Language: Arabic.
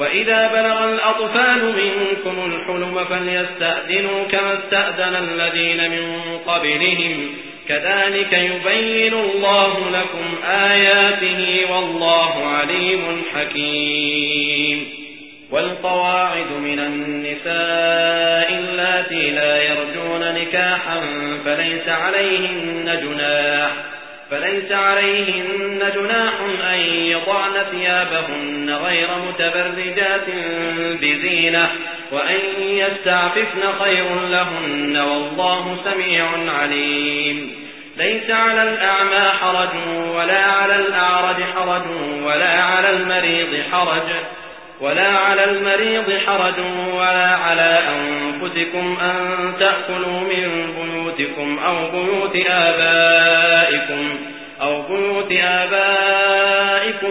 وإذا بلغ الأطفال منكم الحلم فليستأذنوا كما استأذن الذين من قبلهم. كذلك يبين الله لكم آياته والله عليم حكيم. والقواعد من النساء اللاتي لا يرجون نكاحا فليس عليهن جناح فليس عليهن جناح أن يضعن ثيابهن غير متبرجات بزينة وأن يستعففن خير لهن والله سميع عليم. ليس على الأعمى حرج ولا على الأعرج حرج ولا على المريض حرج ولا على المريض حرج ولا على أنفسكم أن تأكلوا من بيوتكم أو بيوت آبائكم.